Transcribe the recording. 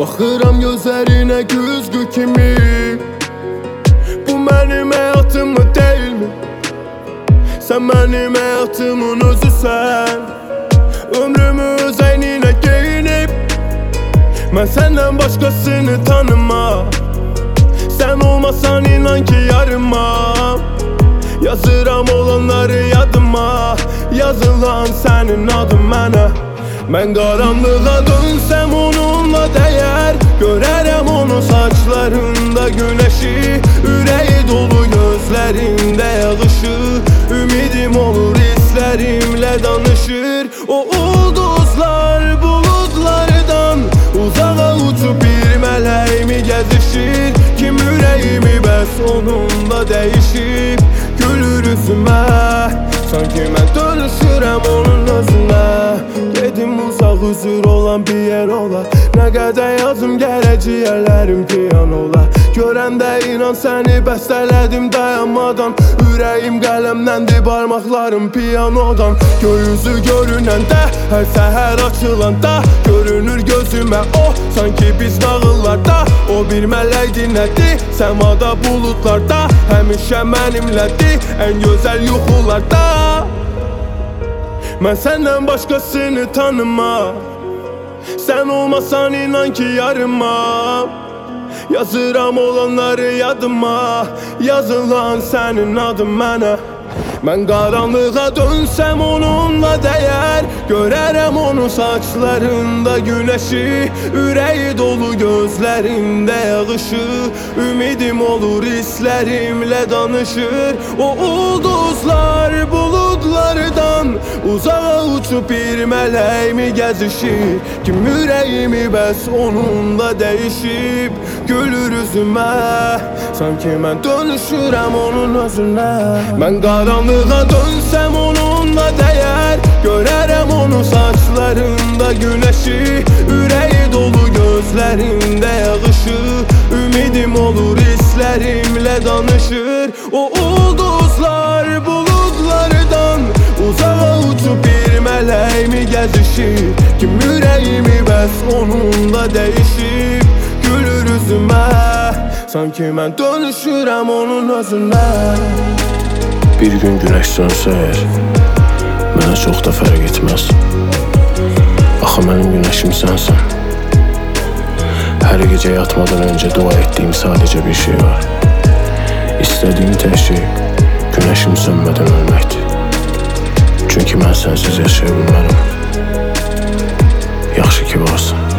Baxıram gözlərinə güzgü kimi? Bu mənim həyatımı deyilmi? Sən mənim həyatımın özüsən Ömrümü öz əyninə geyinib Mən səndən başqasını tanımam Sən olmasan inan ki yarımam Yazıram olanları yadıma. Yazılan sənin adın mənə Mən qaranlığa dönsəm güneşi Ürəyi dolu gözlərində yağışı Ümidim olur hislərimlə danışır. O ulduzlar buludlardan Uzağa uçup bir mələk mi gəzişir Kim ürəyimi bəs onunla dəyişib Gülür üzümə Sanki mən dönüşürəm onun üzür olan bir yer ola. Nə qədər yazım gərək ciyərlərim piyan ola. Görəndə inan səni bəstələdim dayanmadan. Ürəyim qələmləndir barmaqlarım piyanodan. Göyüzü görünəndə hər səhər açılanda Görünür gözümə o sanki biz nağıllarda. O bir mələkdir nədir səmada buludlarda Həmişə mənimlədir ən gözəl yuxularda Mən səndən başqasını tanımam. Sən olmasan inan ki yarımam Yazıram olanları yadıma. Yazılan sənin adın mənə Mən qaranlığa dönsəm onunla dəyər Görərəm onun saçlarında güneşi Ürəyi dolu gözlərində yağışı Ümidim olur hislərimlə danışır. O ulduzlar buludlardan Uzağa uçup bir mələk mi gəzişir Kim ürəyimi bəs onunla dəyişib Gülür üzümə Sanki mən dönüşürəm onun özünə Mən qaranlığa dönsəm onunla dəyər Görərəm onun saçlarında güneşi Ürəyi dolu gözlərində yağışı Ümidim olur hislərimlə danışır O ulduzlar buludlardan Uzağa uçup bir mələk mi gəzişir Kim ürəyimi bəs onunla dəyişib Gülür üzümə Sanki mən dönüşürəm onun özünə Bir gün güneş sönsə əgər Mənə çox da fərq etməz. Axı mənim günəşim sənsən. Hər gecə yatmadan öncə dua etdiyim sadəcə bir şey var. İstədiyim tək şey Günəşim sönmədən ölməkdir. Çünki mən sənsiz yaşaya bilmərəm. Yaxşı ki varsan